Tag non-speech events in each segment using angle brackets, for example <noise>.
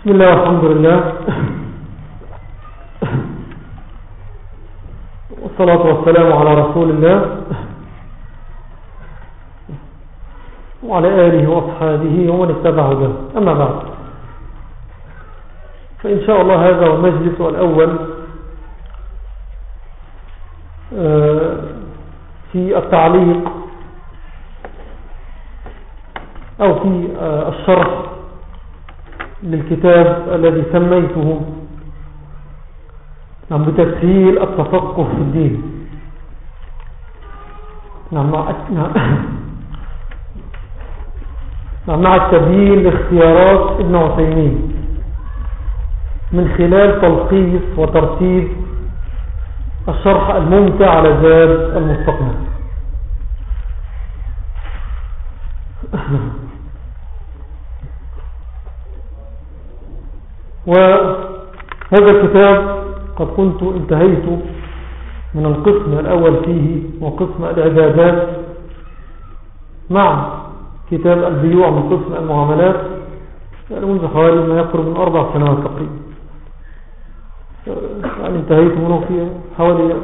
بسم الله والحمد لله. والصلاة والسلام على رسول الله. وعلى آله وأصحابه ومن اتبع به. أما بعد. فإن شاء الله هذا هو المجلس الأول آه، في التعليق أو في آه، الشرح للكتاب الذي سميته. نعم بتسهيل التفقه في الدين. نعم نعم, <coughs> نعم مع التبيين لاختيارات ابن عثيمين. من خلال تلخيص وترتيب الشرح الممتع على زاد المستقبل. <coughs> وهذا الكتاب قد كنت انتهيت من القسم الأول فيه وقسم العبادات مع كتاب البيوع من قسم المعاملات يعني منذ حوالي ما يقرب من أربع سنوات تقريبا. يعني انتهيت منه في حوالي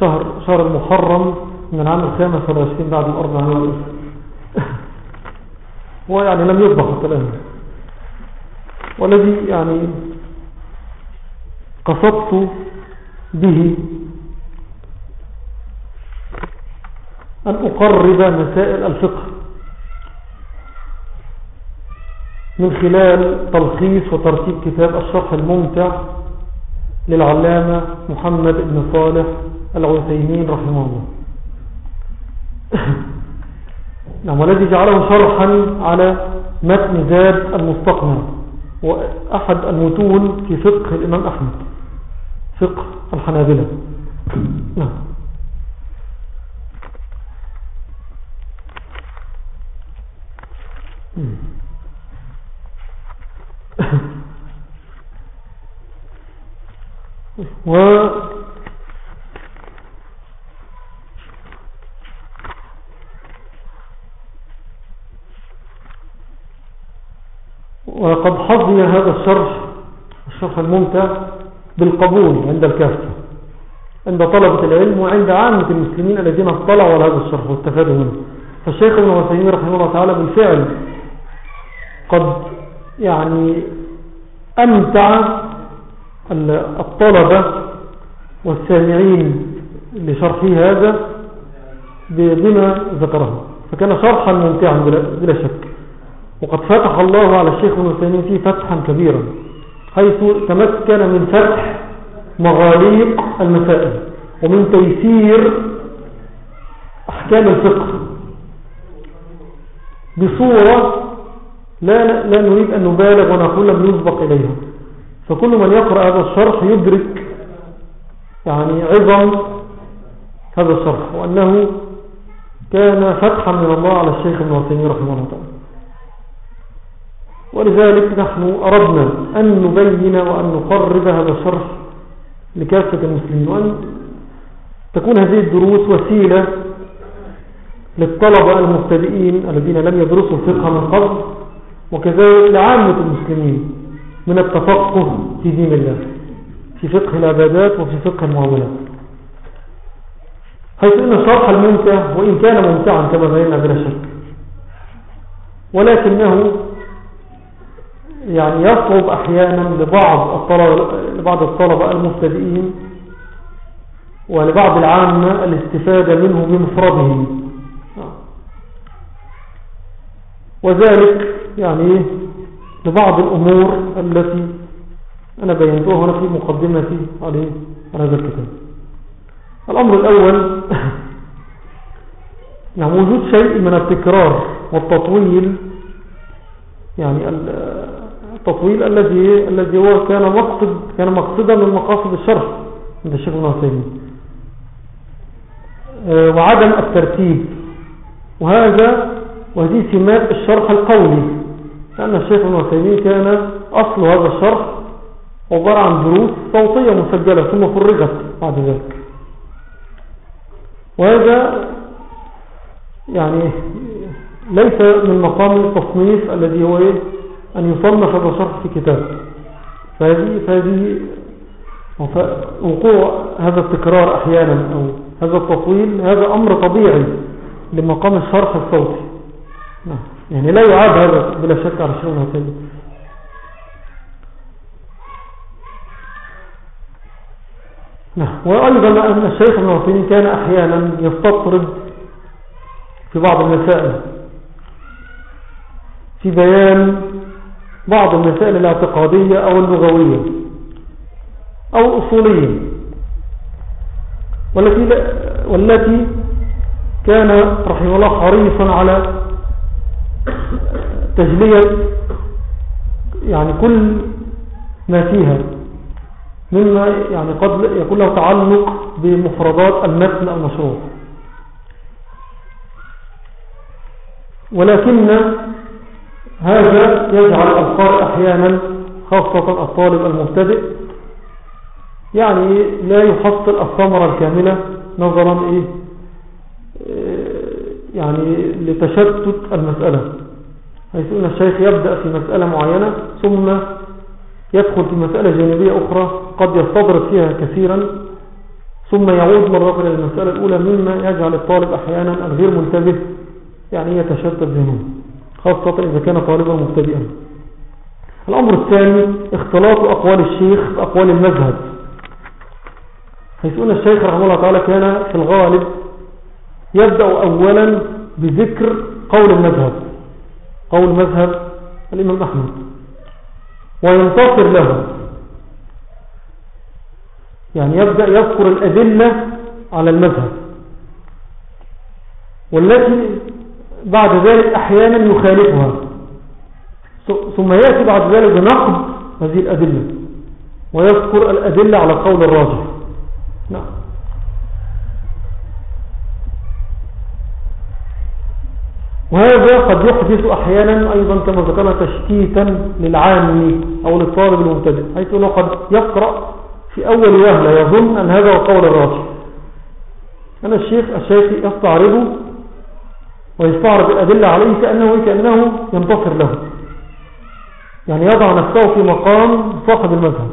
شهر شهر المحرم من العام الخامس والعشرين بعد الأربع نوال <laughs> ويعني لم يصبح حتى الآن. والذي يعني قصدت به. أن أقرب مسائل الفقه من خلال تلخيص وترتيب كتاب الشرح الممتع للعلامة محمد بن صالح العثيمين رحمه الله. <coughs> نعم والذي جعله شرحا على متن زاد المستقنع وأحد المتون في فقه الإمام أحمد. فقه الحنابلة. نعم. و وقد حظي هذا الشرح الشرح الممتع بالقبول عند الكافة عند طلبة العلم وعند عامة المسلمين الذين اطلعوا على هذا الشرح واستفادوا منه. فالشيخ ابن وسيمين رحمه الله تعالى بالفعل قد يعني أمتع الطلبة والسامعين لشرحه هذا بما ذكره. فكان شرحا ممتعا بلا شك. وقد فتح الله على الشيخ ابن وسيمين فيه فتحا كبيرا. حيث تمكن من فتح مغاليق المسائل ومن تيسير أحكام الفقه بصورة لا, لا نريد أن نبالغ ونقول لم يسبق إليها. فكل من يقرأ هذا الشرح يدرك يعني عظم هذا الشرح وأنه كان فتحا من الله على الشيخ ابن رحمه الله تعالى. ولذلك نحن أردنا أن نبين وأن نقرب هذا الشرح لكافة المسلمين وأن تكون هذه الدروس وسيلة للطلبة المبتدئين الذين لم يدرسوا الفقه من قبل وكذلك لعامة المسلمين من التفقه في دين الله في فقه العبادات وفي فقه المعاملات. حيث إن الشرح الممتع وإن كان ممتعا كما بينا بلا شك ولكنه يعني يصعب أحيانا لبعض الطلبة, لبعض الطلبة المبتدئين ولبعض العامة الاستفادة منه بمفرده وذلك يعني لبعض الأمور التي أنا بينتها هنا في مقدمتي عليه هذا الكتاب. الأمر الأول <laughs> يعني وجود شيء من التكرار والتطويل يعني التطويل الذي الذي هو كان مقصد كان مقصدا من مقاصد الشرح عند الشيخ ابن عثيمين. آه، وعدم الترتيب. وهذا وهذه سمات الشرح القولي. لأن الشيخ ابن عثيمين كان أصل هذا الشرح عبارة عن دروس صوتية مسجلة ثم فرغت بعد ذلك. وهذا يعني ليس من مقام التصنيف الذي هو إيه؟ أن يصنف هذا الشرح في كتاب. فهذه, فهذه وقوع هذا التكرار أحيانا أو هذا التطويل هذا أمر طبيعي لمقام الشرح الصوتي. نعم. يعني لا يعاد هذا بلا شك على الشيخ ابن نعم. وأيضا أن الشيخ ابن كان أحيانا يستطرد في بعض المسائل في بيان بعض المسائل الاعتقادية أو اللغوية أو الأصولية والتي, والتي كان رحمه الله حريصا على تجلية يعني كل ما فيها مما يعني قد يكون له تعلق بمفردات المتن المشروع. ولكن هذا يجعل القارئ أحيانا خاصة الطالب المبتدئ يعني لا يحصل الثمرة الكاملة نظرا إيه يعني لتشتت المسألة. حيث أن الشيخ يبدأ في مسألة معينة ثم يدخل في مسألة جانبية أخرى قد يستضرب فيها كثيرا ثم يعود مرة إلى المسألة الأولى مما يجعل الطالب أحيانا الغير منتبه يعني يتشتت ذهنه. خاصة إذا كان طالبا مبتدئا. الأمر الثاني اختلاط أقوال الشيخ بأقوال المذهب. حيث أن الشيخ رحمه الله تعالى كان في الغالب يبدأ أولا بذكر قول المذهب قول مذهب الإمام أحمد وينتصر له. يعني يبدأ يذكر الأدلة على المذهب. والتي بعد ذلك أحيانا يخالفها. ثم يأتي بعد ذلك بنقد هذه الأدلة ويذكر الأدلة على القول الراجح. نعم. وهذا قد يحدث أحيانا أيضا كما ذكرنا تشتيتا للعام أو للطالب المبتدئ حيث أنه قد يقرأ في أول وهلة يظن أن هذا هو القول الراجح. أنا الشيخ الشيخ يستعرضه ويستعرض الأدلة عليه كأنه, كأنه ينتصر له. يعني يضع نفسه في مقام صاحب المذهب.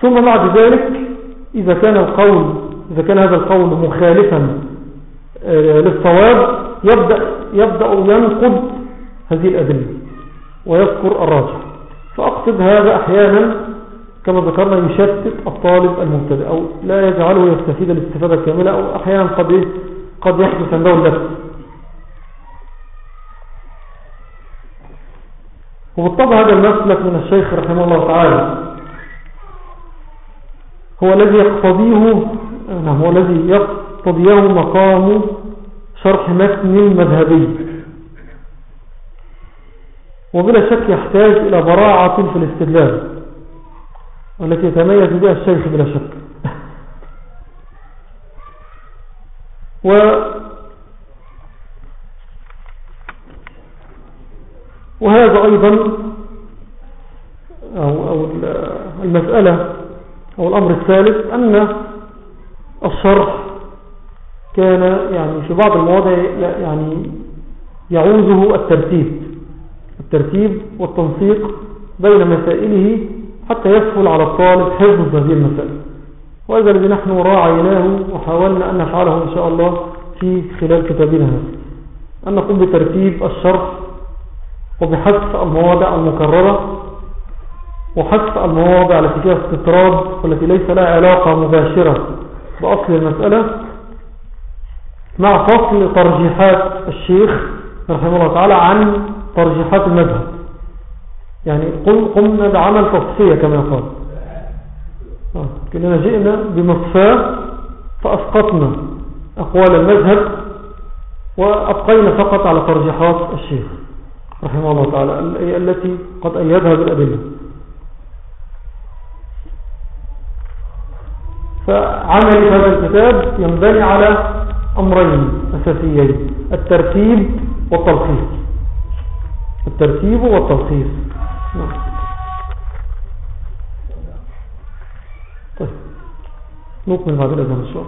ثم بعد ذلك إذا كان القول إذا كان هذا القول مخالفا آه، للصواب يبدأ, يبدأ ينقض هذه الأدلة ويذكر الراجح. فأقصد هذا أحيانا كما ذكرنا يشتت الطالب المبتدئ أو لا يجعله يستفيد الاستفادة الكاملة أو أحيانا قد قد يحدث عنده اللبس وبالطبع هذا المسلك من الشيخ رحمه الله تعالى. هو الذي يقتضيه نعم هو الذي يقتضيه مقام شرح متن مذهبي وبلا شك يحتاج إلى براعة في الاستدلال والتي يتميز بها الشيخ بلا شك. و وهذا أيضا أو, أو المسألة أو الأمر الثالث أن الشرح كان يعني في بعض المواضع يعني يعوزه الترتيب الترتيب والتنسيق بين مسائله حتى يسهل على الطالب حفظ هذه المسائل وهذا الذي نحن راعيناه وحاولنا أن نفعله إن شاء الله في خلال كتابنا. هذا أن نقوم بترتيب الشرح وبحث المواضع المكررة وحث المواضع التي فيها استطراد والتي ليس لها علاقة مباشرة بأصل المسألة مع فصل ترجيحات الشيخ رحمه الله تعالى عن ترجيحات المذهب. يعني قمنا بعمل تصفية كما يقال. كلنا جئنا بمصفاة فأسقطنا أقوال المذهب وأبقينا فقط على ترجيحات الشيخ رحمه الله تعالى التي قد أيدها بالأدلة. فعمل هذا الكتاب ينبني على أمرين أساسيين الترتيب والتلخيص. الترتيب والتلخيص. نعم. نكمل بعد الأذان إن شاء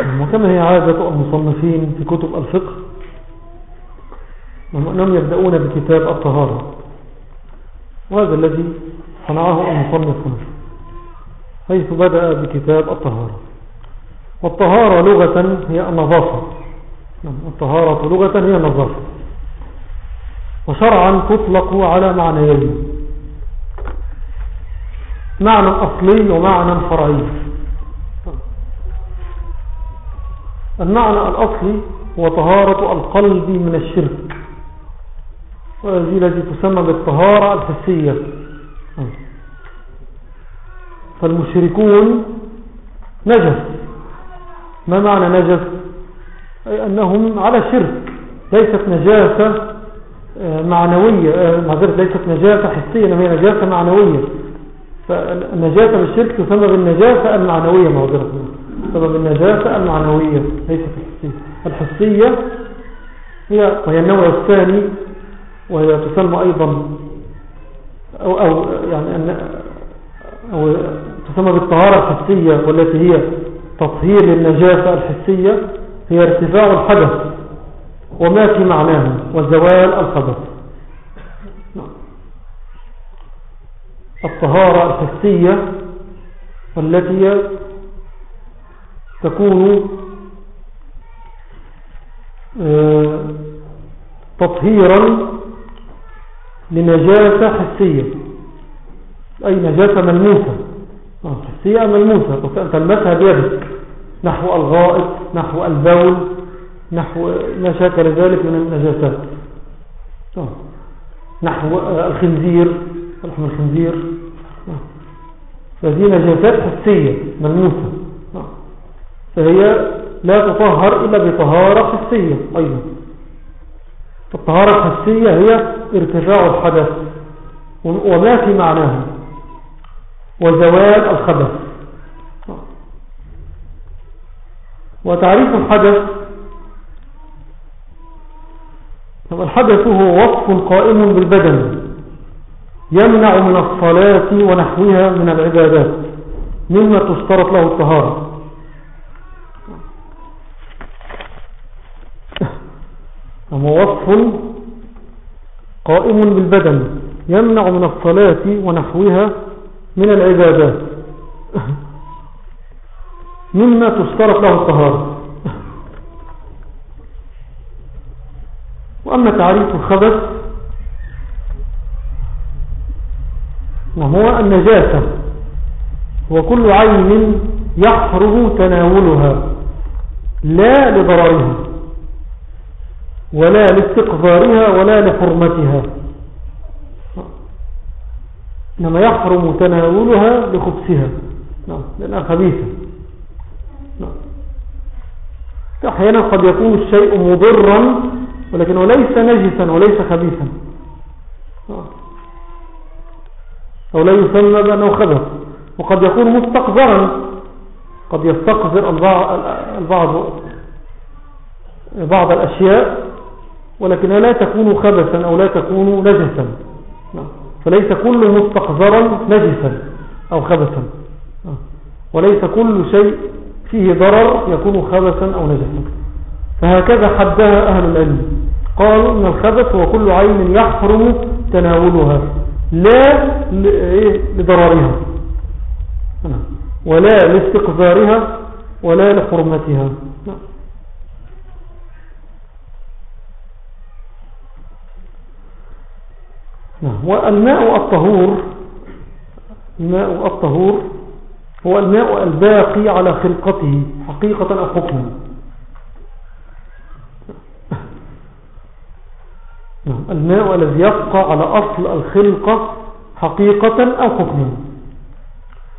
وكما هي عادة المصنفين في كتب الفقه أنهم يبدأون بكتاب الطهارة. وهذا الذي صنعه المصنف هنا حيث بدأ بكتاب الطهارة. والطهارة لغة هي النظافة. نعم، الطهارة لغة هي النظافة. وشرعا تطلق على معنيين معنى أصلي ومعنى فرعي المعنى الأصلي هو طهارة القلب من الشرك. وهذه التي تسمى بالطهارة الحسية. فالمشركون نجس. ما معنى نجس؟ أي أنهم على شرك ليست نجاسة آه، معنوية. آه، معذرة ليست نجاسة حسية إنما هي نجاسة معنوية. فالنجاسة بالشرك تسمى بالنجاسة المعنوية معذرة سبب النجاسة المعنوية ليست الحسية. الحسية هي وهي النوع الثاني وهي تسمى أيضا أو, أو يعني أن أو تسمى بالطهارة الحسية والتي هي تطهير للنجاسة الحسية هي ارتفاع الحدث وما في معناه وزوال الخبث الطهارة الحسية والتي تكون آه، تطهيرا لنجاسة حسية. أي نجاسة ملموسة. آه، حسية ملموسة؟ تلمسها بيدك نحو الغائط نحو البول نحو ما شاكل ذلك من النجاسات. آه، نحو الخنزير. لحم الخنزير. فهذه نجاسات حسية ملموسة. فهي لا تطهر إلا بطهارة حسية. أيضا الطهارة الحسية هي ارتفاع الحدث وما في معناه وزوال الخبث. وتعريف الحدث الحدث هو وصف قائم بالبدن يمنع من الصلاة ونحوها من العبادات مما تشترط له الطهارة. هو وصف قائم بالبدن يمنع من الصلاة ونحوها من العبادات. <laughs> مما تشترط له الطهارة. <laughs> وأما تعريف الخبث وهو النجاسة. وكل عين يحرم تناولها لا لضررها ولا لاستقذارها ولا لحرمتها. إنما يحرم تناولها لخبثها. نعم لأنها خبيثة. نعم. أحيانا قد يكون الشيء مضرا ولكنه ليس نجسا وليس خبيثا. نعم. أو لا يسمى بأنه خبث. وقد يكون مستقذرا. قد يستقذر البعض, البعض بعض الأشياء. ولكنها لا تكون خبثا أو لا تكون نجسا. نعم. فليس كل مستقذرا نجسا أو خبثا. وليس كل شيء فيه ضرر يكون خبثا أو نجسا. فهكذا حدها أهل العلم. قالوا أن الخبث هو كل عين يحرم تناولها. لا إيه؟ لضررها. ولا لاستقذارها ولا لحرمتها نعم والماء الطهور الماء الطهور هو الماء الباقي على خلقته حقيقة أو حكما. نعم. الماء الذي يبقى على أصل الخلقة حقيقة أو حكما.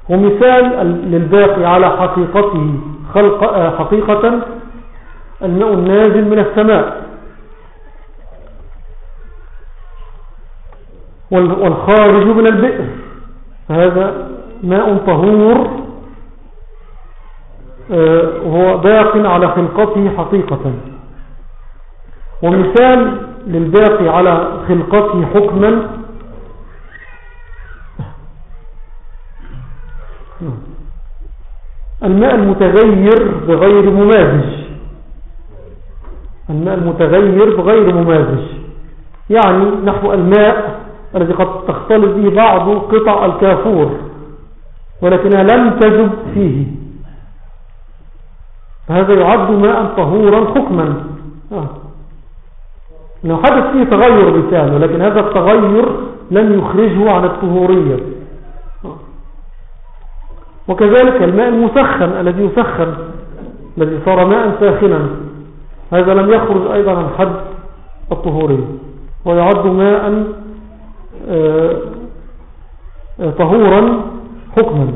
ومثال للباقي على حقيقته خلق حقيقة الماء النازل من السماء. والخارج من البئر. هذا ماء طهور. آه، وهو باق على خلقته حقيقة. ومثال للباقي على خلقته حكما. الماء المتغير بغير ممازج. الماء المتغير بغير ممازج. يعني نحو الماء الذي قد تختلط به بعض قطع الكافور ولكنها لم تجب فيه فهذا يعد ماء طهورا حكما آه. إنه حدث فيه تغير بالفعل ولكن هذا التغير لم يخرجه عن الطهورية آه. وكذلك الماء المسخن الذي يسخن الذي صار ماء ساخنا هذا لم يخرج أيضا عن حد الطهورية ويعد ماء آه، آه، طهورا حكما.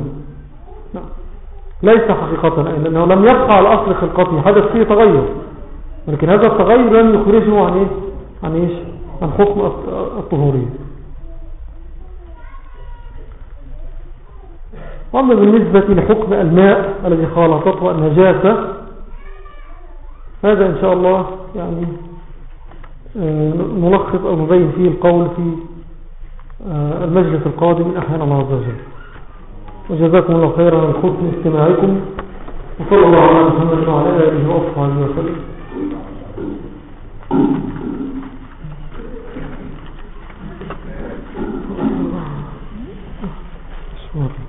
ليس حقيقة لأنه لم يبقى على أصل خلقته. حدث فيه تغير. ولكن هذا التغير لم يخرجه عن إيه؟ عن إيش؟ عن حكم الطهورية. وأما بالنسبة لحكم الماء الذي خالطته النجاسة هذا إن شاء الله يعني آه، نلخص أو نبين فيه القول في آه، المجلس القادم من أحيان الله عز وجل. وجزاكم الله خيرا عن حسن استماعكم وصلى الله على محمد وعلى آله وأصحابه وسلم. Thank.